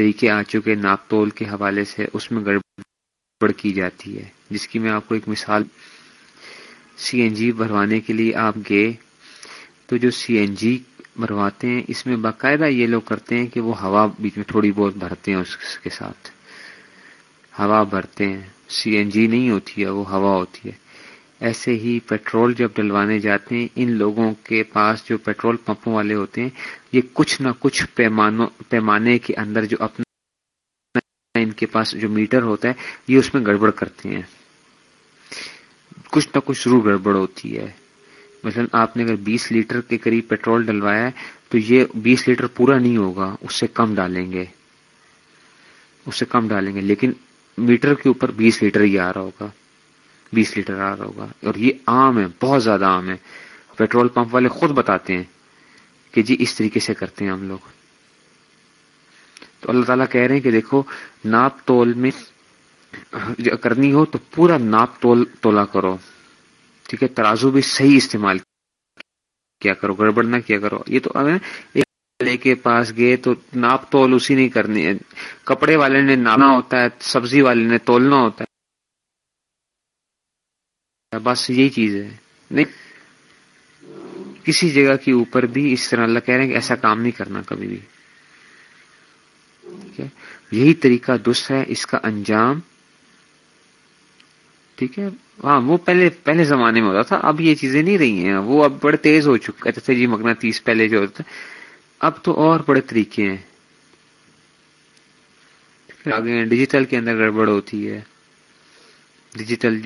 طریقے آ چکے ناپ تول کے حوالے سے اس میں گڑبڑ کی جاتی ہے۔ جس کی میں آپ کو ایک مثال سی این جی بھروانے کے لیے آپ گئے تو جو سی این جی بھرواتے ہیں، اس میں باقاعدہ یہ لوگ کرتے ہیں کہ وہ ہوا بیچ میں تھوڑی بہت بھرتے ہیں اس کے ساتھ۔ ہوا بھرتے ہیں۔ سی این جی نہیں ہوتی ہے، وہ ہوا ہوتی ہے۔ ایسے ہی پیٹرول جب ڈلوانے جاتے ہیں، ان لوگوں کے پاس جو پیٹرول پمپوں والے ہوتے ہیں، یہ کچھ نہ کچھ پیمانے کے اندر جو اپنا، ان کے پاس جو میٹر ہوتا ہے، یہ اس میں گڑبڑ کرتے ہیں۔ کچھ نہ کچھ ضرور گڑبڑ ہوتی ہے۔ مثلا آپ نے اگر بیس لیٹر کے قریب پیٹرول ڈلوایا ہے، تو یہ بیس لیٹر پورا نہیں ہوگا، اس سے کم ڈالیں گے۔ اس سے کم ڈالیں گے، لیکن میٹر کے اوپر بیس لیٹر ہی آ رہا ہوگا۔ بیس لیٹر آ رہا ہوگا۔ اور یہ عام ہے، بہت زیادہ عام ہے۔ پیٹرول پمپ والے خود بتاتے ہیں کہ جی اس طریقے سے کرتے ہیں ہم لوگ۔ تو اللہ تعالیٰ کہہ رہے ہیں کہ دیکھو، ناپ تول میں کرنی ہو تو پورا ناپ تول، تولا کرو۔ ٹھیک ہے، ترازو بھی صحیح استعمال کیا کرو، گڑبڑ نہ کیا کرو۔ یہ تو لے کے پاس گئے تو ناپ تول اسی نہیں کرنی ہے کپڑے والے نے ناپنا ہوتا ہے، سبزی والے نے تولنا ہوتا ہے۔ بس یہی چیز ہے۔ نہیں، کسی جگہ کے اوپر بھی اس طرح اللہ کہہ رہے ہیں کہ ایسا کام نہیں کرنا کبھی بھی۔ ٹھیک ہے؟ یہی طریقہ دس ہے، اس کا انجام۔ ٹھیک ہے؟ ہاں وہ پہلے پہلے زمانے میں ہوتا تھا۔ اب یہ چیزیں نہیں رہی ہیں۔ وہ اب بڑے تیز ہو چکے تھے اچھا جی مگنا تیس پہلے جو ہوتا اب تو اور بڑے طریقے ہیں۔ آگے ڈیجیٹل کے اندر گڑبڑ ہوتی ہے۔ ڈیجیٹل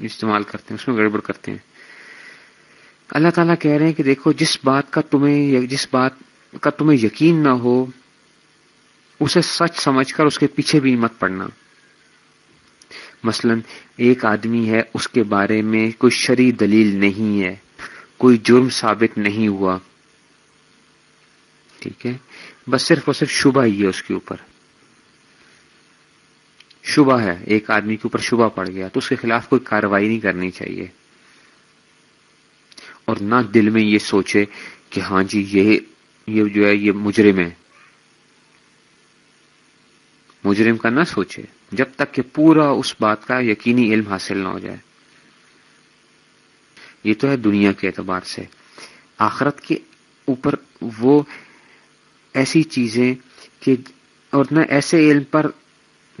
استعمال کرتے ہیں، اس میں گڑبڑ کرتے ہیں۔ اللہ تعالیٰ کہہ رہے ہیں کہ دیکھو، جس بات کا تمہیں جس بات کا تمہیں یقین نہ ہو، اسے سچ سمجھ کر اس کے پیچھے بھی مت پڑنا۔ مثلا، ایک آدمی ہے، اس کے بارے میں کوئی شری دلیل نہیں ہے، کوئی جرم ثابت نہیں ہوا۔ ٹھیک ہے؟ بس صرف اور صرف شبہ ہی ہے اس کے اوپر۔ شبہ ہے، ایک آدمی کے اوپر شبہ پڑ گیا تو اس کے خلاف کوئی کاروائی نہیں کرنی چاہیے۔ اور نہ دل میں یہ سوچے کہ ہاں جی یہ یہ جو ہے، یہ مجرم ہے۔ مجرم کا نہ سوچے جب تک کہ پورا اس بات کا یقینی علم حاصل نہ ہو جائے۔ یہ تو ہے دنیا کے اعتبار سے۔ آخرت کے اوپر وہ ایسی چیزیں کہ، اور نہ ایسے علم پر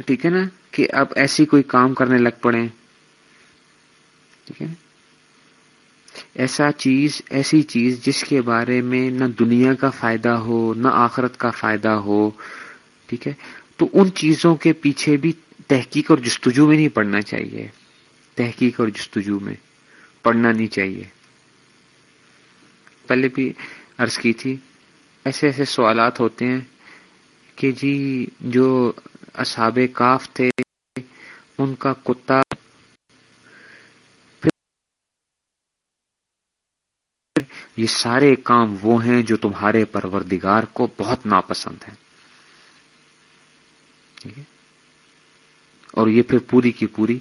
ٹھیک ہے نا کہ اب ایسی کوئی کام کرنے لگ پڑے۔ ٹھیک ہے۔ ایسا چیز، ایسی چیز جس کے بارے میں نہ دنیا کا فائدہ ہو، نہ آخرت کا فائدہ ہو، ٹھیک ہے۔ تو ان چیزوں کے پیچھے بھی تحقیق اور جستجو میں نہیں پڑھنا چاہیے۔ تحقیق اور جستجو میں پڑھنا نہیں چاہیے۔ پہلے بھی عرض کی تھی، ایسے ایسے سوالات ہوتے ہیں کہ جی جو اصحاب کاف تھے، ان کا کتا۔ یہ سارے کام وہ ہیں جو تمہارے پروردگار کو بہت ناپسند ہیں۔ اور یہ پھر پوری کی پوری،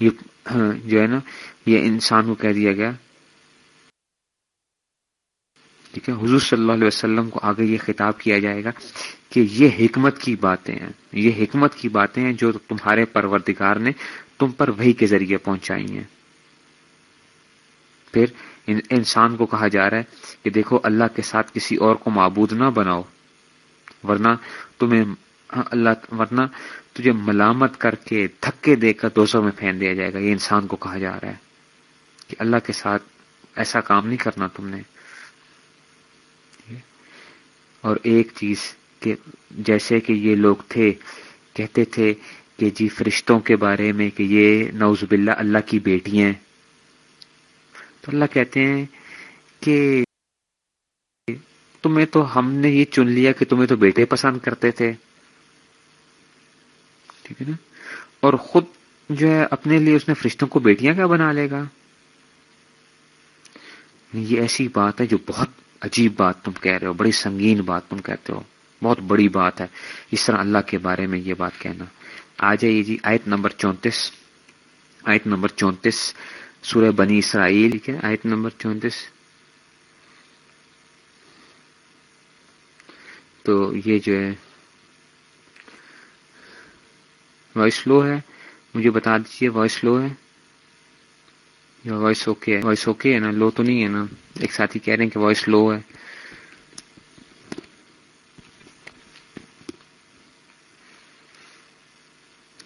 یہ ہاں، جو ہے نا، یہ انسان کو کہہ دیا گیا ٹھیک ہے؟ حضور صلی اللہ علیہ وسلم کو آگے یہ خطاب کیا جائے گا کہ یہ حکمت کی باتیں ہیں۔ یہ حکمت کی باتیں ہیں جو تمہارے پروردگار نے تم پر وہی کے ذریعے پہنچائی ہیں۔ پھر انسان کو کہا جا رہا ہے کہ دیکھو، اللہ کے ساتھ کسی اور کو معبود نہ بناؤ، ورنہ تمہیں اللہ ورنہ تجھے ملامت کر کے دھکے دے کر دوستوں میں پھینک دیا جائے گا۔ یہ انسان کو کہا جا رہا ہے کہ اللہ کے ساتھ ایسا کام نہیں کرنا تم نے۔ اور ایک چیز کہ جیسے کہ یہ لوگ تھے، کہتے تھے کہ جی فرشتوں کے بارے میں کہ یہ نوز باللہ اللہ کی بیٹی ہیں۔ تو اللہ کہتے ہیں کہ تمہیں تو ہم نے یہ چن لیا کہ تمہیں تو بیٹے پسند کرتے تھے۔ ٹھیک ہے نا؟ اور خود جو ہے اپنے لیے اس نے فرشتوں کو بیٹیاں کیا بنا لے گا؟ یہ ایسی بات ہے جو بہت عجیب بات تم کہہ رہے ہو، بڑی سنگین بات تم کہتے ہو، بہت بڑی بات ہے۔ اس طرح اللہ کے بارے میں یہ بات کہنا۔ آ جائیے جی آیت نمبر چونتیس۔ آیت نمبر چونتیس، سورہ بنی اسرائیل کے آیت نمبر چونتیس۔ تو یہ جو ہے، وائس لو ہے۔ مجھے بتا دیجیے وائس لو ہے۔ یا وائس اوکے ہے وائس اوکے ہے نا لو تو نہیں ہے نا ایک ساتھی کہہ رہے ہیں کہ وائس لو ہے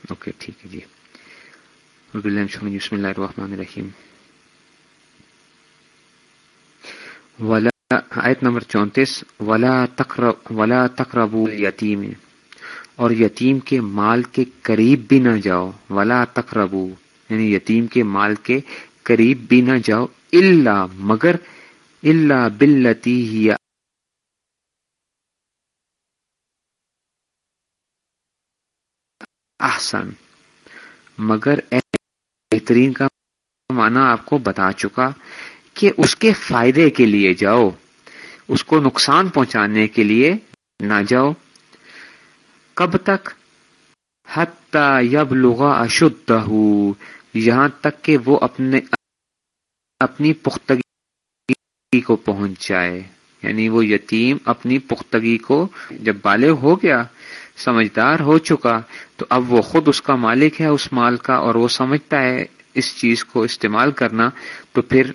اوکے ٹھیک ہے جی بسم اللہ الرحمن الرحیم ولا آیت نمبر چونتیس ولا ولا تقرب یتیم اور یتیم کے مال کے قریب بھی نہ جاؤ ولا تقربو یعنی یتیم کے مال کے قریب بھی نہ جاؤ اللہ مگر اللہ بلتی ہی احسن۔ مگر بہترین کا معنی آپ کو بتا چکا کہ اس کے فائدے کے لیے جاؤ، اس کو نقصان پہنچانے کے لیے نہ جاؤ۔ کب تک؟ حتی یب لغا اشد یہاں تک کہ وہ اپنے اپنی پختگی کو پہنچ جائے یعنی وہ یتیم اپنی پختگی کو جب بالغ ہو گیا، سمجھدار ہو چکا، تو اب وہ خود اس کا مالک ہے، اس مال کا، اور وہ سمجھتا ہے اس چیز کو استعمال کرنا۔ تو پھر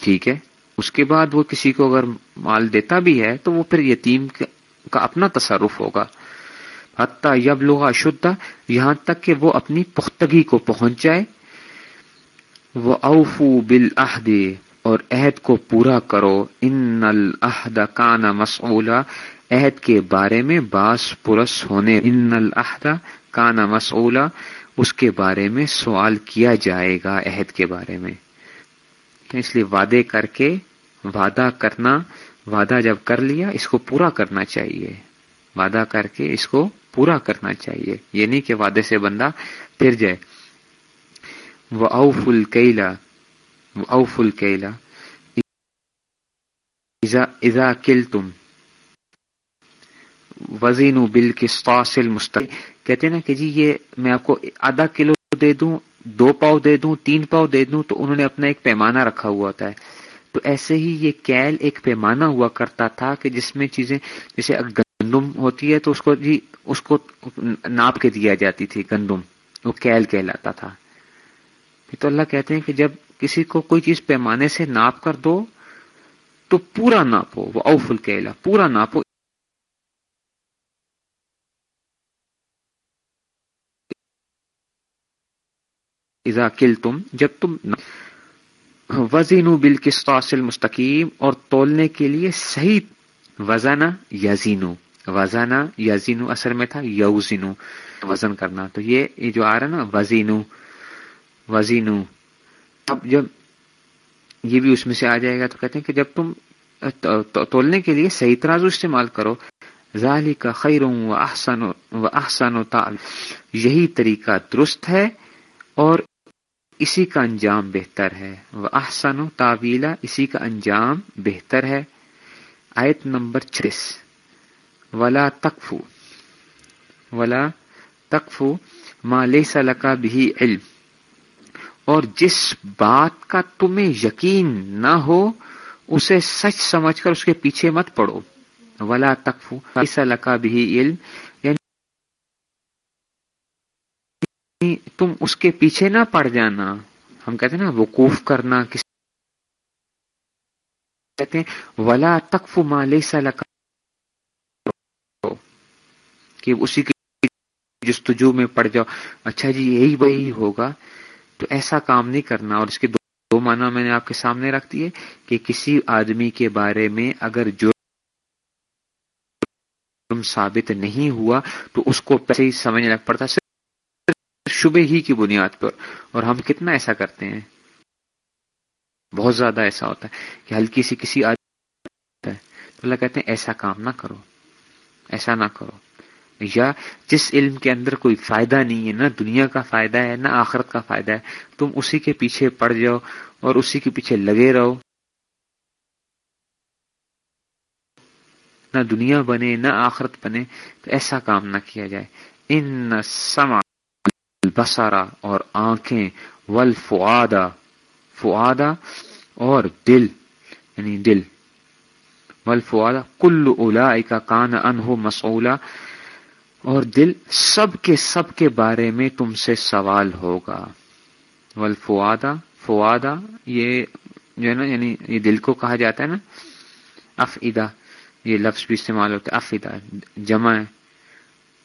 ٹھیک ہے، اس کے بعد وہ کسی کو اگر مال دیتا بھی ہے، تو وہ پھر یتیم کا اپنا تصرف ہوگا۔ حتیٰ یب لوگ شدہ یہاں تک کہ وہ اپنی پختگی کو پہنچ جائے۔ وہ اوفو بل اور عہد کو پورا کرو۔ ان الحد کان مسولہ عہد کے بارے میں باس پرس ہونے۔ ان الحد کان مسولہ اس کے بارے میں سوال کیا جائے گا عہد کے بارے میں۔ اس لیے وعدے کر کے وعدہ کرنا، وعدہ جب کر لیا، اس کو پورا کرنا چاہیے۔ وعدہ کر کے اس کو پورا کرنا چاہیے۔ یہ نہیں کہ وعدے سے بندہ پھر جائے۔ وہ اوف الکیلا اوف الکیلا کل تم وزین بل کسل مستق کہتے نا کہ جی یہ میں آپ کو آدھا کلو دے دوں، دو پاؤ دے دوں، تین پاؤ دے دوں، تو انہوں نے اپنا ایک پیمانہ رکھا ہوا ہوتا ہے۔ تو ایسے ہی یہ کیل ایک پیمانہ ہوا کرتا تھا کہ جس میں چیزیں، جیسے گندم ہوتی ہے تو اس کو جی اس کو ناپ کے دیا جاتی تھی، گندم، وہ کیل کہلاتا تھا۔ تو اللہ کہتے ہیں کہ جب کسی کو کوئی چیز پیمانے سے ناپ کر دو، تو پورا ناپو وہ اوفل کیلا، پورا ناپو اذا کل تم جب تم وزین بل قسطاصل مستقیم اور تولنے کے لیے صحیح وزنا یزینو۔ وزنا یزینو اثر میں تھا، یوزینو، وزن کرنا۔ تو یہ جو آ رہا نا، وزینو وزینو۔ اب جب یہ بھی اس میں سے آ جائے گا تو کہتے ہیں کہ جب تم تولنے کے لیے صحیح ترازو استعمال کرو ظالی کا خیر و احسن و احسن و یہی طریقہ درست ہے اور اسی کا انجام بہتر ہے۔ وہ احسن و تعویلا اسی کا انجام بہتر ہے۔ آیت نمبر چھتیس ولا تقفو. ولا تقفو مال سلکا بھی علم. اور جس بات کا تمہیں یقین نہ ہو، اسے سچ سمجھ کر اس کے پیچھے مت پڑو. ولا تقفو لکا بھی علم. یعنی تم اس کے پیچھے نہ پڑ جانا. ہم کہتے ہیں نا، وقوف کرنا، کس کہتے ہیں، ولا تقف مال کہ اسی کی جستجو میں پڑ جاؤ۔ اچھا جی یہی وہی ہوگا۔ تو ایسا کام نہیں کرنا۔ اور اس کے دو معنی میں نے آپ کے سامنے رکھ دیے کہ کسی آدمی کے بارے میں اگر جو ثابت نہیں ہوا تو اس کو پہلے ہی سمجھنا پڑتا، صرف شبے ہی کی بنیاد پر۔ اور ہم کتنا ایسا کرتے ہیں؟ بہت زیادہ ایسا ہوتا ہے کہ ہلکی سی کسی آدمی تو اللہ کہتے ہیں، ایسا کام نہ کرو۔ ایسا نہ کرو۔ یا جس علم کے اندر کوئی فائدہ نہیں ہے، نہ دنیا کا فائدہ ہے، نہ آخرت کا فائدہ ہے، تم اسی کے پیچھے پڑ جاؤ اور اسی کے پیچھے لگے رہو۔ نہ دنیا بنے، نہ آخرت بنے، تو ایسا کام نہ کیا جائے۔ ان سما بسارا اور آنکھیں ول فعادہ اور دل یعنی دل۔ ول فعادہ کل اولا کا کان انہو مسولہ اور دل سب کے سب کے بارے میں تم سے سوال ہوگا۔ ول فوادا فوادا یہ جو ہے نا یعنی یہ دل کو کہا جاتا ہے نا۔ اف ادا یہ لفظ بھی استعمال ہوتا ہے اف جمع ہے۔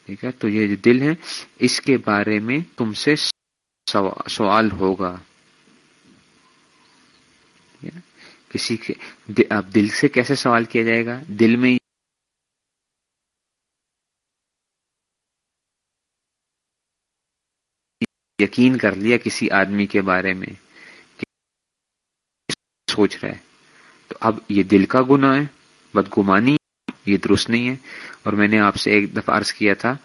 ٹھیک ہے، تو یہ جو دل ہے، اس کے بارے میں تم سے سوال ہوگا۔ کسی کے اب دل سے کیسے سوال کیا جائے گا؟ دل میں یقین کر لیا کسی آدمی کے بارے میں سوچ رہا ہے۔ تو اب یہ دل کا گناہ ہے، بدگمانی یہ درست نہیں ہے۔ اور میں نے آپ سے ایک دفعہ عرض کیا تھا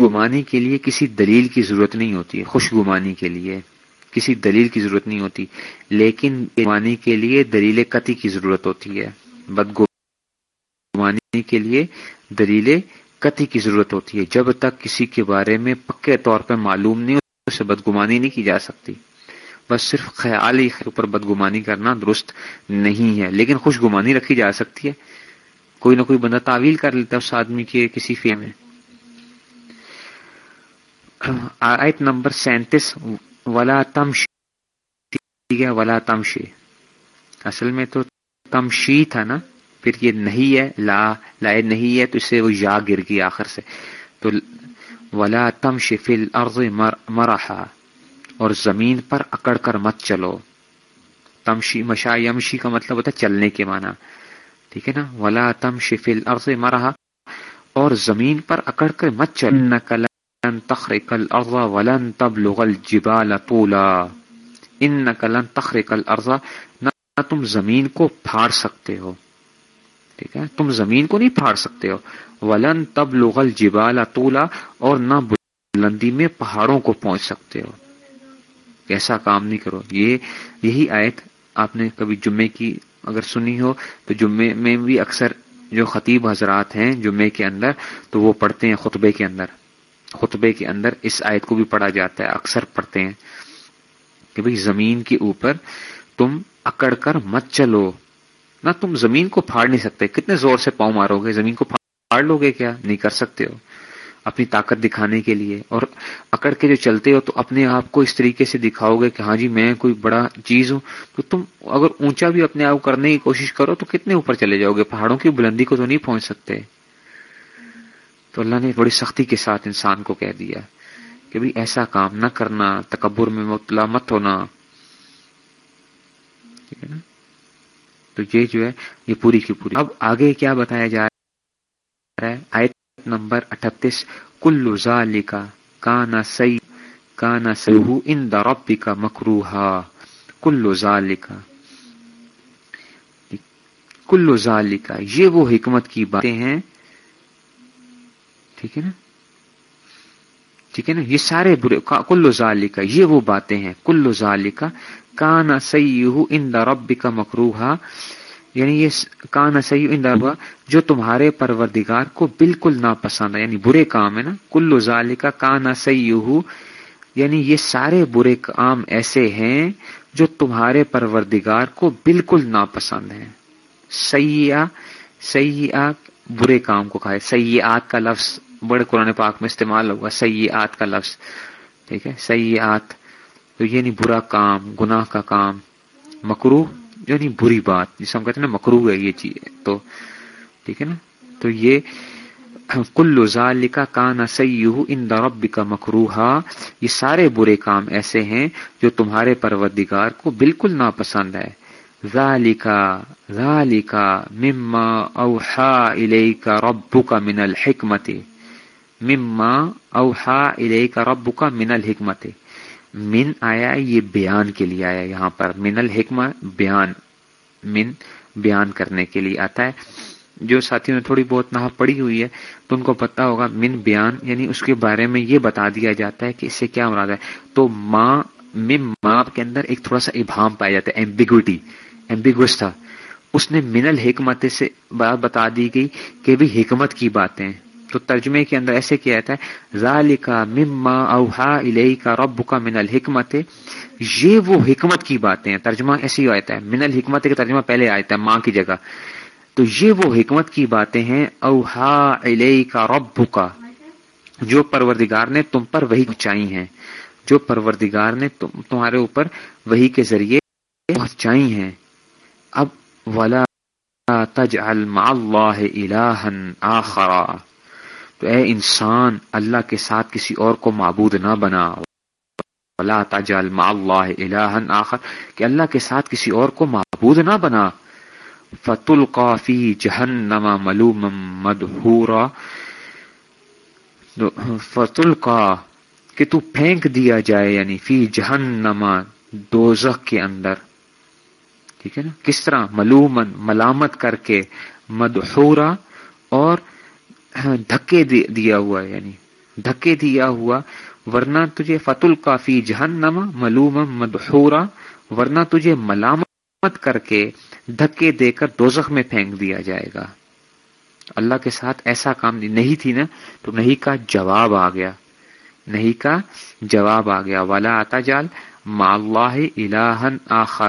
گمانی کے لیے کسی دلیل کی ضرورت نہیں ہوتی خوش گمانی کے لیے کسی دلیل کی ضرورت نہیں ہوتی۔ لیکن گمانی کے لیے دلیل قطعی کی ضرورت ہوتی ہے۔ بدگمانی کے لیے دلیل قطعی کی ضرورت ہوتی ہے۔ جب تک کسی کے بارے میں پکے طور پہ معلوم نہیں اسے بدگمانی نہیں کی جا سکتی۔ بس صرف خیالی کے اوپر بدگمانی کرنا درست نہیں ہے، لیکن خوش گمانی رکھی جا سکتی ہے۔ کوئی نہ کوئی بندہ تعویل کر لیتا ہے اس آدمی کے کسی فی میں۔ آیت نمبر سینتیس، ولا تمشی ولا تمشی اصل میں تو تمشی تھا نا، پھر یہ نہیں ہے، لا لا نہیں ہے، تو اس سے وہ یا گر گئی آخر سے۔ تو ولا تمشی فی الارض مرحا اور زمین پر اکڑ کر مت چلو۔ تمشی مشا یمشی کا مطلب ہوتا ہے چلنے کے معنی۔ ٹھیک ہے نا؟ ولا تم شفل ارض مرحا اور زمین پر اکڑ کر مت چل کلن تخرق الارض ولن تبلغ الجبال طولا۔ ان کلن تخرق الارض نہ تم زمین کو پھاڑ سکتے ہو۔ ٹھیک ہے؟ تم زمین کو نہیں پھاڑ سکتے ہو۔ ولن تبلغ الجبال طولا، اور نہ بلندی میں پہاڑوں کو پہنچ سکتے ہو۔ ایسا کام نہیں کرو۔ یہ، یہی آیت آپ نے کبھی جمعے کی اگر سنی ہو، تو جمعے میں بھی اکثر جو خطیب حضرات ہیں جمعے کے اندر، تو وہ پڑھتے ہیں خطبے کے اندر۔ خطبے کے اندر اس آیت کو بھی پڑھا جاتا ہے، اکثر پڑھتے ہیں کہ بھئی زمین کے اوپر تم اکڑ کر مت چلو۔ نہ تم زمین کو پھاڑ نہیں سکتے۔ کتنے زور سے پاؤں مارو گے؟ زمین کو پھاڑ لو گے کیا؟ نہیں کر سکتے ہو۔ اپنی طاقت دکھانے کے لیے۔ اور اکڑ کے جو چلتے ہو تو اپنے آپ کو اس طریقے سے دکھاؤ گے کہ ہاں جی میں کوئی بڑا چیز ہوں۔ تو تم اگر اونچا بھی اپنے آپ کرنے کی کوشش کرو تو کتنے اوپر چلے جاؤ گے؟ پہاڑوں کی بلندی کو تو نہیں پہنچ سکتے۔ تو اللہ نے بڑی سختی کے ساتھ انسان کو کہہ دیا کہ بھی ایسا کام نہ کرنا، تکبر میں مبتلا مت ہونا۔ ٹھیک ہے نا؟ تو یہ جو ہے، یہ پوری کی پوری۔ اب آگے کیا بتایا جا رہا ہے؟ آیت نمبر اٹھتیس۔ کلو ذالکا کانا سی کانا سیہو ان ربی کا مکروہا۔ کلو ذالکا۔ کلو ذالکا، یہ وہ حکمت کی باتیں ہیں۔ ٹھیک ہے نا؟ ٹھیک ہے نا؟ یہ سارے برے، کلو ذالکا، یہ وہ باتیں ہیں۔ کلو ذالکا کانا سیہو ان ربی کا مکروہا یعنی یہ کان صحیح اندر جو تمہارے پروردگار کو بالکل ناپسند ہے یعنی برے کام ہے نا، کلو ظال کا کانا صحیح یعنی یہ سارے برے کام ایسے ہیں جو تمہارے پروردگار کو بالکل ناپسند ہیں۔ سیاح سیاح برے کام کو کہا ہے سیاحت کا لفظ، بڑے قرآن پاک میں استعمال ہوگا سیاحت کا لفظ، ٹھیک ہے؟ سیاحت تو یہ نہیں برا کام، گناہ کا کام مکرو یعنی بری بات، جسے ہم کہتے ہیں نا مکرو ہے یہ چیز، تو ٹھیک ہے نا؟ تو یہ کلو ذالکا کانا سیہ ان رب کا مکروہا، یہ سارے برے کام ایسے ہیں جو تمہارے پروردگار کو بالکل ناپسند ہے۔ ذالکا ذالکا مما اوحا الیک ربک من الحکمت، مما اوحا الیک ربک من الحکمت۔ من آیا ہے، یہ بیان کے لیے آیا یہاں پر۔ من الحکمہ، بیان۔ من بیان کرنے کے لیے آتا ہے۔ جو ساتھیوں نے تھوڑی بہت نہ پڑی ہوئی ہے، تو ان کو پتا ہوگا من بیان یعنی اس کے بارے میں یہ بتا دیا جاتا ہے کہ اس سے کیا مراد ہے۔ تو ماں، مم، ماں کے اندر ایک تھوڑا سا ابہام پایا جاتا ہے ایمبیگوٹی ایمبیگوس تھا۔ اس نے من الحکمت سے بات بتا دی گئی کہ بھی حکمت کی باتیں۔ تو ترجمے کے اندر ایسے کیا جاتا ہے، ذالکا مما اوہا الیکا ربکا من الحکمت. یہ وہ حکمت کی باتیں ہیں، ترجمہ ایسے ہی آتا ہے، من الحکمت کا ترجمہ پہلے آتا ہے، ماں کی جگہ. تو یہ وہ حکمت کی باتیں ہیں، اوہا الیکا ربکا. جو پروردگار نے تم پر وہی پہنچائی ہیں، جو پروردگار نے تم، تمہارے اوپر وہی کے ذریعے پہنچائی ہیں. اب ولا تجعل مع اللہ الہا آخرا. تو اے انسان، اللہ کے ساتھ کسی اور کو معبود نہ بنا۔ ولا تجعل مع اللہ الہا آخر۔ کہ اللہ کے ساتھ کسی اور کو معبود نہ بنا۔ فتلقا فی جہنم ملوما مدحورا۔ فتلقا کہ تو پھینک دیا جائے یعنی فی جہنم دوزخ کے اندر۔ ٹھیک ہے نا؟ کس طرح؟ ملومن ملامت کر کے، مدحورا۔ اور ہاں، دھکے دیا ہوا یعنی دھکے دیا ہوا، ورنہ تجھے فت القافی جہنم ملوم مدحورا، ورنہ تجھے ملامت کر کے دھکے دے کر دوزخ میں پھینک دیا جائے گا۔ اللہ کے ساتھ ایسا کام نہیں تھی نا، تو نہیں کا جواب آ گیا۔ نہیں کا جواب آ گیا۔ والا آتا جال ما اللہ الہن آخر۔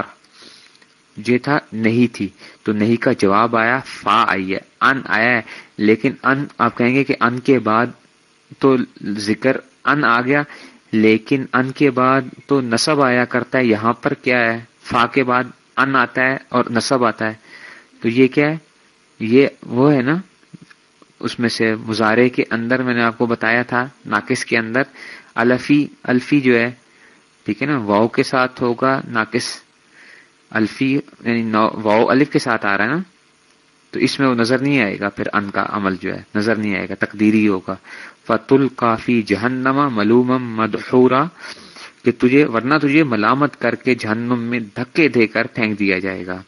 یہ تھا، نہیں تھی۔ تو نہیں کا جواب آیا، فا آئی ہے ان آیا ہے۔ لیکن ان، آپ کہیں گے کہ ان کے بعد تو ذکر ان آ گیا، لیکن ان کے بعد تو نصب آیا کرتا ہے، یہاں پر کیا ہے؟ فا کے بعد ان آتا ہے اور نصب آتا ہے۔ تو یہ کیا ہے؟ یہ وہ ہے نا، اس میں سے مظاہرے کے اندر میں نے آپ کو بتایا تھا، ناقص کے اندر۔ الفی الفی جو ہے، ٹھیک ہے نا، واؤ کے ساتھ ہوگا، ناقص الفی یعنی واؤ الف کے ساتھ آ رہا ہے نا۔ تو اس میں وہ نظر نہیں آئے گا، پھر ان کا عمل جو ہے، نظر نہیں آئے گا، تقدیری ہوگا۔ فت القافی جہنما ملوم مدحورا۔ کہ تجھے، ورنہ تجھے ملامت کر کے جہنم میں دھکے دے کر پھینک دیا جائے گا۔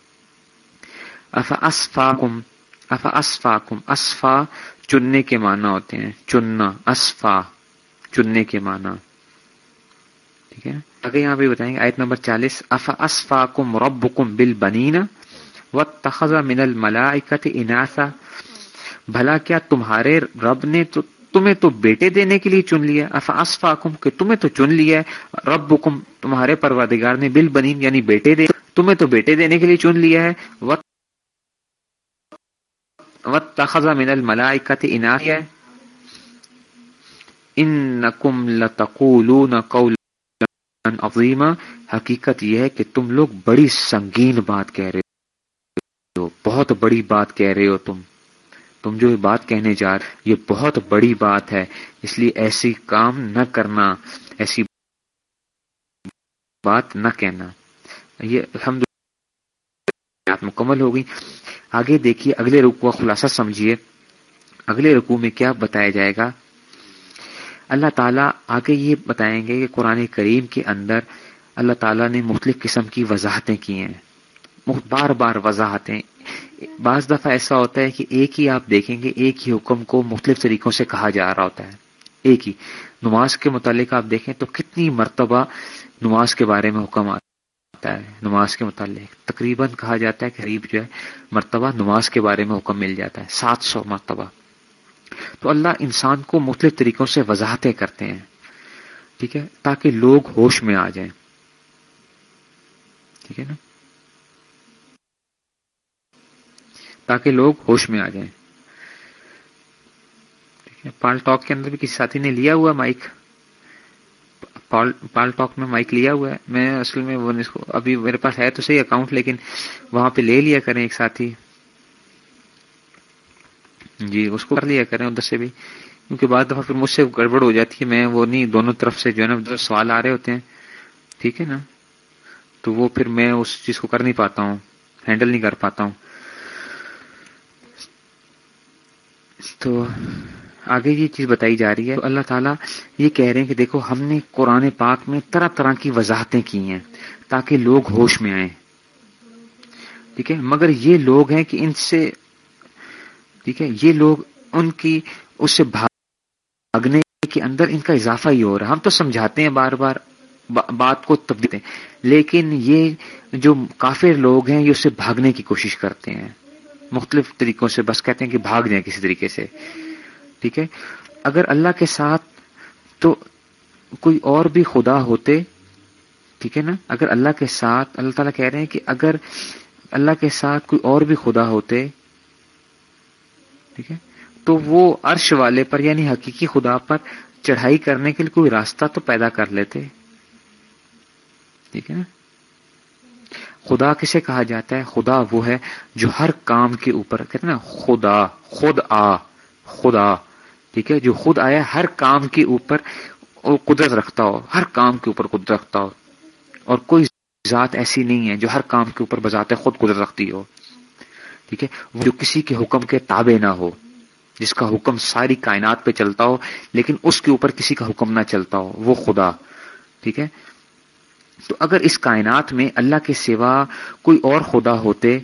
If Asfa come if Asfa چننے کے معنی ہوتے ہیں۔ چننا اسفا چننے کے معنی۔ ٹھیک ہے؟ آگے یہاں پہ بتائیں گے، آیت نمبر چالیس۔ اف اسفا کم رب کم بل بنینا و تخذا من الملائکت اناسا بھلا کیا تمہارے رب نے تو تمہیں تو بیٹے دینے کے لیے چن لیا اف کم کہ تمہیں تو چن لیا رب تمہارے پروادگار نے بل بنین یعنی بیٹے دے تمہیں تو بیٹے دینے کے لیے چن لیا ہے۔ و تخذا من الملائکت انکم لتقولون قولا حقیقت یہ ہے کہ تم لوگ بڑی سنگین بات کہہ رہے ہو بہت بڑی بات کہہ رہے ہو تم۔ تم جو بات کہنے جا رہے یہ بہت بڑی بات ہے۔ اس لیے ایسی کام نہ کرنا، ایسی بات نہ کہنا۔ یہ الحمد مکمل ہو گئی۔ آگے دیکھیے، اگلے رکو کا خلاصہ سمجھیے۔ اگلے رکو میں کیا بتایا جائے گا؟ اللہ تعالیٰ آگے یہ بتائیں گے کہ قرآن کریم کے اندر اللہ تعالیٰ نے مختلف قسم کی وضاحتیں کی ہیں۔ بار بار وضاحتیں بعض دفعہ ایسا ہوتا ہے کہ ایک ہی آپ دیکھیں گے، ایک ہی حکم کو مختلف طریقوں سے کہا جا رہا ہوتا ہے۔ ایک ہی۔ نماز کے متعلق آپ دیکھیں تو کتنی مرتبہ نماز کے بارے میں حکم آتا ہے۔ نماز کے متعلق تقریباً کہا جاتا ہے قریب جو ہے مرتبہ نماز کے بارے میں حکم مل جاتا ہے۔ سات سو مرتبہ۔ تو اللہ انسان کو مختلف طریقوں سے وضاحتیں کرتے ہیں۔ ٹھیک ہے؟ تاکہ لوگ ہوش میں آ جائیں۔ ٹھیک ہے نا؟ تاکہ لوگ ہوش میں آ جائیں۔ پال ٹاک کے اندر بھی کسی ساتھی نے لیا ہوا مائک؟ پال ٹاک میں مائک لیا ہوا ہے۔ میں اصل میں وہ ابھی میرے پاس ہے تو صحیح اکاؤنٹ، لیکن وہاں پہ لے لیا کریں ایک ساتھی۔ جی اس کو کر لیا کریں ادھر سے بھی۔ کیونکہ بعد دفعہ پھر مجھ سے گڑبڑ ہو جاتی ہے۔ میں وہ نہیں، دونوں طرف سے جو ہے نا، سوال آ رہے ہوتے ہیں۔ ٹھیک ہے نا؟ تو وہ پھر میں اس چیز کو کر نہیں پاتا ہوں، ہینڈل نہیں کر پاتا ہوں۔ تو آگے یہ چیز بتائی جا رہی ہے۔ تو اللہ تعالیٰ یہ کہہ رہے ہیں کہ دیکھو، ہم نے قرآن پاک میں طرح طرح کی وضاحتیں کی ہیں تاکہ لوگ ہوش میں آئیں۔ ٹھیک ہے؟ مگر یہ لوگ ہیں کہ ان سے، ٹھیک ہے، یہ لوگ ان کی، اس سے بھاگنے کے اندر ان کا اضافہ ہی ہو رہا ہم تو سمجھاتے ہیں بار بار بات کو تبدیل لیکن یہ جو کافر لوگ ہیں، یہ اس سے بھاگنے کی کوشش کرتے ہیں۔ مختلف طریقوں سے، بس کہتے ہیں کہ بھاگ جائیں کسی طریقے سے۔ ٹھیک ہے؟ اگر اللہ کے ساتھ تو کوئی اور بھی خدا ہوتے، ٹھیک ہے نا؟ اگر اللہ کے ساتھ، اللہ تعالیٰ کہہ رہے ہیں کہ اگر اللہ کے ساتھ کوئی اور بھی خدا ہوتے، ٹھیک ہے؟ تو وہ عرش والے پر یعنی حقیقی خدا پر چڑھائی کرنے کے لیے کوئی راستہ تو پیدا کر لیتے۔ ٹھیک ہے نا؟ خدا کسے کہا جاتا ہے؟ خدا وہ ہے جو ہر کام کے اوپر، کہتے نا، خدا، خود آ، خدا، ٹھیک ہے؟ جو خود آیا، ہر کام کے اوپر قدرت رکھتا ہو، ہر کام کے اوپر قدرت رکھتا ہو۔ اور کوئی ذات ایسی نہیں ہے جو ہر کام کے اوپر بذات خود قدرت رکھتی ہو۔ ٹھیک ہے؟ وہ جو کسی کے حکم کے تابع نہ ہو، جس کا حکم ساری کائنات پہ چلتا ہو، لیکن اس کے اوپر کسی کا حکم نہ چلتا ہو، وہ خدا۔ ٹھیک ہے؟ تو اگر اس کائنات میں اللہ کے سوا کوئی اور خدا ہوتے،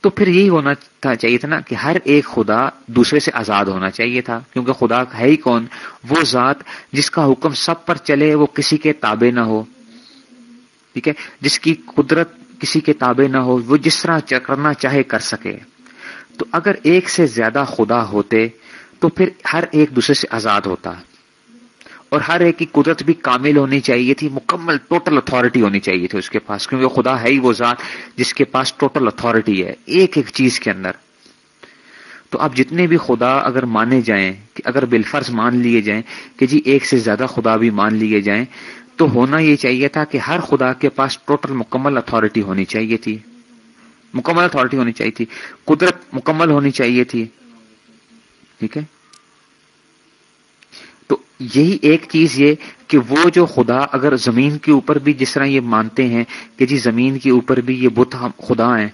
تو پھر یہی ہونا چاہیے تھا نا کہ ہر ایک خدا دوسرے سے آزاد ہونا چاہیے تھا، کیونکہ خدا ہے ہی کون؟ وہ ذات جس کا حکم سب پر چلے، وہ کسی کے تابع نہ ہو۔ ٹھیک ہے؟ جس کی قدرت کسی کے تابع نہ ہو، وہ جس طرح کرنا چاہے کر سکے۔ تو اگر ایک سے زیادہ خدا ہوتے، تو پھر ہر ایک دوسرے سے آزاد ہوتا۔ اور ہر ایک کی قدرت بھی کامل ہونی چاہیے تھی، مکمل ٹوٹل اتھارٹی ہونی چاہیے تھی اس کے پاس، کیونکہ خدا ہے ہی وہ ذات جس کے پاس ٹوٹل اتھارٹی ہے، ایک ایک چیز کے اندر۔ تو اب جتنے بھی خدا اگر مانے جائیں، کہ اگر بالفرض مان لیے جائیں، کہ جی ایک سے زیادہ خدا بھی مان لیے جائیں، تو ہونا یہ چاہیے تھا کہ ہر خدا کے پاس ٹوٹل مکمل اتھارٹی ہونی چاہیے تھی۔ مکمل اتھارٹی ہونی چاہیے تھی۔ قدرت مکمل ہونی چاہیے تھی۔ ٹھیک ہے؟ تو یہی ایک چیز یہ کہ وہ جو خدا اگر زمین کے اوپر بھی جس طرح یہ مانتے ہیں کہ جی زمین کے اوپر بھی یہ بت خدا ہیں،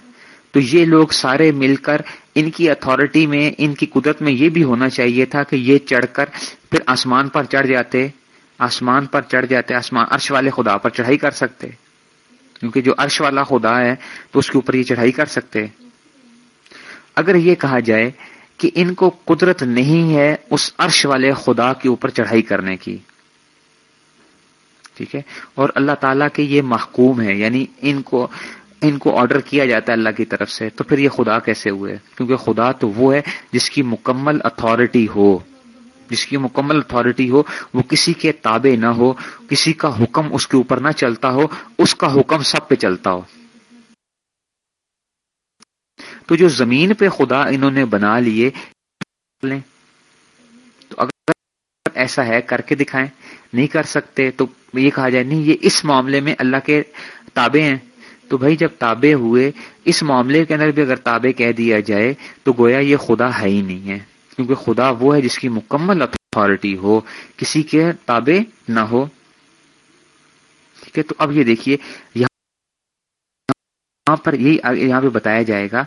تو یہ لوگ سارے مل کر ان کی اتھارٹی میں، ان کی قدرت میں یہ بھی ہونا چاہیے تھا کہ یہ چڑھ کر پھر آسمان پر چڑھ جاتے، آسمان پر چڑھ جاتے، آسمان عرش والے خدا پر چڑھائی کر سکتے۔ کیونکہ جو عرش والا خدا ہے تو اس کے اوپر یہ چڑھائی کر سکتے۔ اگر یہ کہا جائے کہ ان کو قدرت نہیں ہے اس عرش والے خدا کے اوپر چڑھائی کرنے کی۔ ٹھیک ہے؟ اور اللہ تعالیٰ کے یہ محکوم ہے یعنی ان کو ان کو آرڈر کیا جاتا ہے اللہ کی طرف سے، تو پھر یہ خدا کیسے ہوئے؟ کیونکہ خدا تو وہ ہے جس کی مکمل اتھارٹی ہو۔ جس کی مکمل اتھارٹی ہو، وہ کسی کے تابع نہ ہو، کسی کا حکم اس کے اوپر نہ چلتا ہو، اس کا حکم سب پہ چلتا ہو۔ تو جو زمین پہ خدا انہوں نے بنا لیے، تو اگر ایسا ہے، کر کے دکھائیں۔ نہیں کر سکتے تو یہ کہا جائے، نہیں، یہ اس معاملے میں اللہ کے تابع ہیں۔ تو بھائی، جب تابع ہوئے، اس معاملے کے اندر بھی اگر تابع کہہ دیا جائے، تو گویا یہ خدا ہے ہی نہیں ہے۔ کیونکہ خدا وہ ہے جس کی مکمل اتھارٹی ہو، کسی کے تابع نہ ہو۔ ٹھیک ہے، تو اب یہ دیکھیے یہاں پر یہی یہاں پہ بتایا جائے گا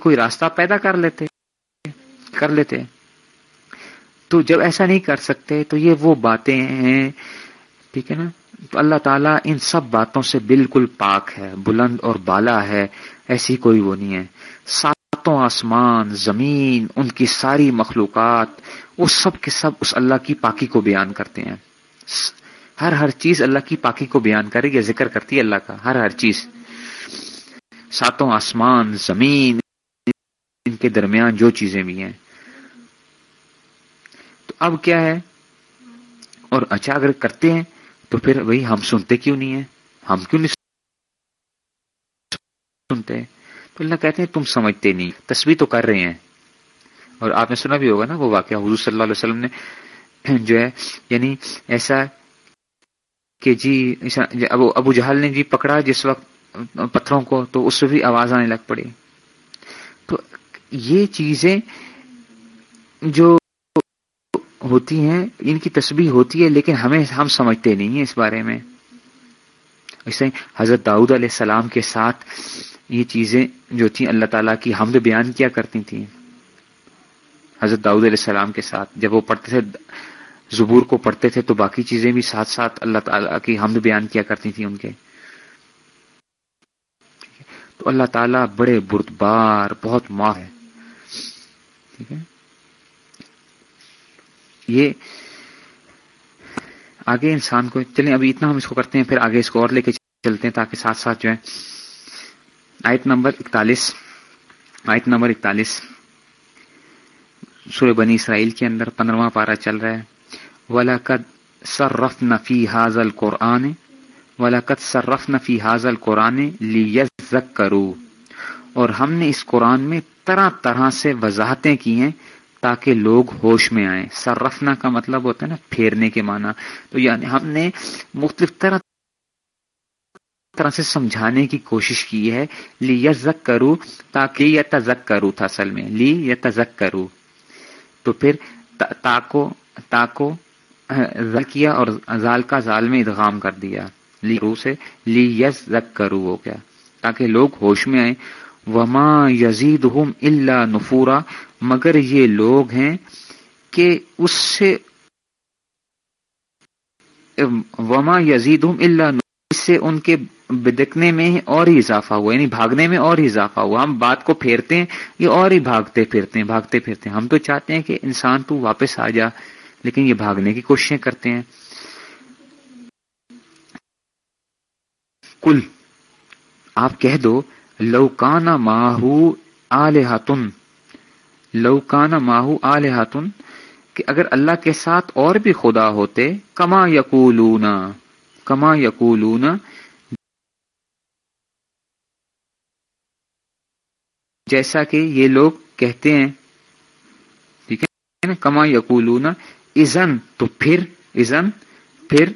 کوئی راستہ پیدا کر لیتے کر لیتے۔ تو جب ایسا نہیں کر سکتے، تو یہ وہ باتیں ہیں، ٹھیک ہے نا؟ تو اللہ تعالیٰ ان سب باتوں سے بالکل پاک ہے، بلند اور بالا ہے، ایسی کوئی وہ نہیں ہے۔ ساتوں آسمان، زمین، ان کی ساری مخلوقات، وہ سب کے سب اس اللہ کی پاکی کو بیان کرتے ہیں۔ ہر ہر چیز اللہ کی پاکی کو بیان کرے یا ذکر کرتی ہے اللہ کا، ہر ہر چیز۔ ساتوں آسمان، زمین، ان کے درمیان جو چیزیں بھی ہیں۔ تو اب کیا ہے؟ اور اچھا اگر کرتے ہیں تو پھر وہی ہم سنتے کیوں نہیں ہیں؟ ہم کیوں نہیں سنتے؟ تو اللہ کہتے ہیں تم سمجھتے نہیں تصویر تو کر رہے ہیں۔ اور آپ نے سنا بھی ہوگا نا وہ واقعہ، حضور صلی اللہ علیہ وسلم نے جو ہے یعنی ایسا کہ جی ابو ابو جہل نے جی پکڑا جس وقت پتھروں کو، تو اس سے بھی آواز آنے لگ پڑی۔ تو یہ چیزیں جو ہوتی ہیں، ان کی تسبیح ہوتی ہے، لیکن ہمیں ہم سمجھتے نہیں ہیں اس بارے میں۔ ایسے حضرت داؤد علیہ السلام کے ساتھ یہ چیزیں جو تھیں، اللہ تعالیٰ کی حمد بیان کیا کرتی تھیں۔ حضرت داؤد علیہ السلام کے ساتھ جب وہ پڑھتے تھے زبور کو پڑھتے تھے تو باقی چیزیں بھی ساتھ ساتھ اللہ تعالیٰ کی حمد بیان کیا کرتی تھیں ان کے۔ تو اللہ تعالیٰ بڑے بردبار، بہت ماں ہے ٹھیک ہے؟ یہ آگے انسان کو، چلیں ابھی اتنا ہم اس کو کرتے ہیں، پھر آگے اس کو اور لے کے چلتے ہیں تاکہ ساتھ ساتھ جو ہے۔ آیت نمبر اکتالیس۔ آیت نمبر اکتالیس۔ سورہ بنی اسرائیل کے اندر پندرواں پارا چل رہا ہے۔ ولاقد سرف نفی حاضل قرآن ولاقد سرف نفی حاضل قرآن لی کرو اور ہم نے اس قرآن میں طرح طرح سے وضاحتیں کی ہیں تاکہ لوگ ہوش میں آئیں۔ سرفنا کا مطلب ہوتا ہے نا پھیرنے کے معنی۔ تو یعنی ہم نے مختلف طرح طرح سے سمجھانے کی کوشش کی ہے۔ لی یزک کرو تاکہ یا تزک کرو تھا اصل میں۔ لی یا تزک کرو تو پھر تاکو تاکو کیا اور زال کا زال میں ادغام کر دیا۔ لی رو سے لی یز زک کرو ہو گیا۔ تاکہ لوگ ہوش میں آئیں۔ وما یزید ہم اللہ نفورا۔ مگر یہ لوگ ہیں کہ اس سے وما یزید ہم اللہ اس سے ان کے بدکنے میں اور ہی اضافہ ہوا۔ یعنی بھاگنے میں اور ہی اضافہ ہوا۔ ہم بات کو پھیرتے ہیں، یہ اور ہی بھاگتے پھرتے ہیں، بھاگتے پھرتے ہیں۔ ہم تو چاہتے ہیں کہ انسان تو واپس آ جا۔ لیکن یہ بھاگنے کی کوششیں کرتے ہیں۔ کل آپ کہہ دو لوکانا ماہو آلحتن لوکانا ماہو آلحتن کہ اگر اللہ کے ساتھ اور بھی خدا ہوتے، کما یقولون کما یقولون جیسا کہ یہ لوگ کہتے ہیں، ٹھیک ہے، کما یقولون ازن تو پھر ازن پھر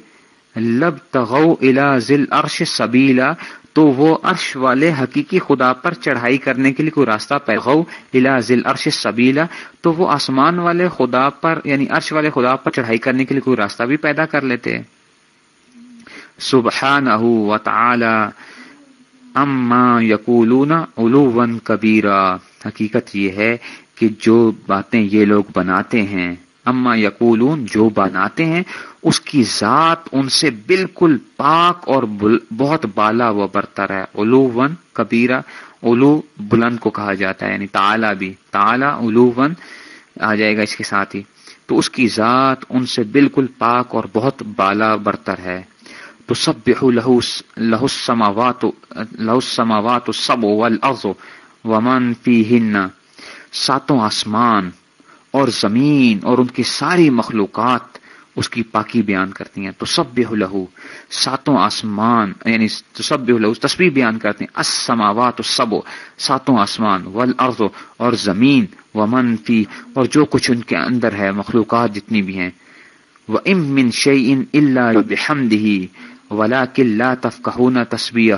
لب تغو الا ذل عرش سبیلا، تو وہ عرش والے حقیقی خدا پر چڑھائی کرنے کے لیے کوئی راستہ پیغو الا ذل عرش سبیلا، تو وہ آسمان والے خدا پر یعنی عرش والے خدا پر چڑھائی کرنے کے لیے کوئی راستہ بھی پیدا کر لیتے۔ سبحانہ و تعالی اما یقولون علوا کبیرا، حقیقت یہ ہے کہ جو باتیں یہ لوگ بناتے ہیں اما یقولون، جو بناتے ہیں، اس کی ذات ان سے بالکل پاک اور بہت بالا و برتر ہے۔ الو ون کبیرا الو بلند کو کہا جاتا ہے یعنی تالا بھی۔ تالا الو ون آ جائے گا اس کے ساتھ ہی۔ تو اس کی ذات ان سے بالکل پاک اور بہت بالا برتر ہے۔ تو سب لہو سماوات لہو سماوات سب ومن فی ہن ساتوں آسمان۔ اور زمین اور ان کی ساری مخلوقات اس کی پاکی بیان کرتی ہیں۔ تو سب لہو ساتوں آسمان یعنی تو سب لہو تصویر بیان کرتے ہیں۔ اسماوات سبو ساتوں آسمان ول اور زمین و منفی اور جو کچھ ان کے اندر ہے، مخلوقات جتنی بھی ہیں۔ وہ ام من شعی ان اللہ بحمد ہی ولا کلّا تفکہ تصویر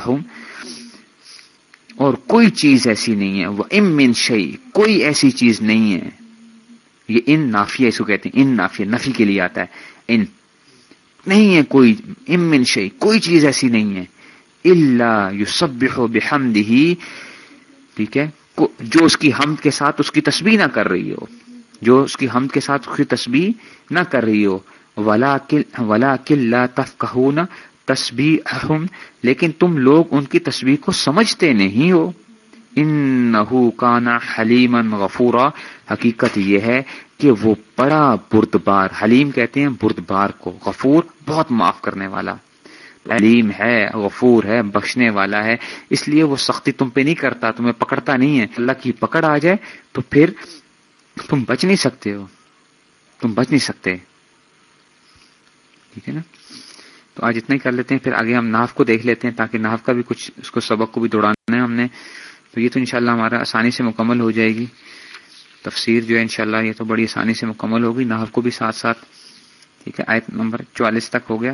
اور کوئی چیز ایسی نہیں ہے۔ وہ ام من شعی کوئی ایسی چیز نہیں ہے۔ یہ ان نافیہ اس کو کہتے ہیں، ان نافیہ، نفی کے لیے آتا ہے۔ ان نہیں ہے کوئی امن شی کوئی چیز ایسی نہیں ہے۔ اللہ یو سب بحمد ہی ٹھیک ہے؟ جو اس کی حمد کے ساتھ اس کی تسبیح نہ کر رہی ہو۔ جو اس کی حمد کے ساتھ اس کی تسبیح نہ کر رہی ہو۔ ولا ولا کل تف کہ تسبیح لیکن تم لوگ ان کی تصویر کو سمجھتے نہیں ہو۔ ان کانا حلیمن غفورا۔ حقیقت یہ ہے کہ وہ بڑا بردبار، حلیم کہتے ہیں بردبار کو، غفور بہت معاف کرنے والا۔ حلیم ہے، غفور ہے، بخشنے والا ہے۔ اس لیے وہ سختی تم پہ نہیں کرتا، تمہیں پکڑتا نہیں ہے۔ اللہ کی پکڑ آ جائے تو پھر تم بچ نہیں سکتے ہو۔ تم بچ نہیں سکتے۔ ٹھیک ہے نا؟ تو آج اتنا ہی کر لیتے ہیں، پھر آگے ہم ناف کو دیکھ لیتے ہیں تاکہ ناف کا بھی کچھ اس کو سبق کو بھی دوڑانا ہے ہم نے۔ تو یہ تو انشاءاللہ ہمارا آسانی سے مکمل ہو جائے گی۔ تفسیر جو ہے انشاءاللہ یہ تو بڑی آسانی سے مکمل ہوگی نحف کو بھی ساتھ ساتھ، ٹھیک ہے، آیت نمبر چوالیس تک ہو گیا۔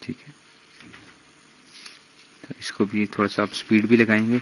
ٹھیک ہے۔ تو اس کو بھی تھوڑا سا آپ اسپیڈ بھی لگائیں گے۔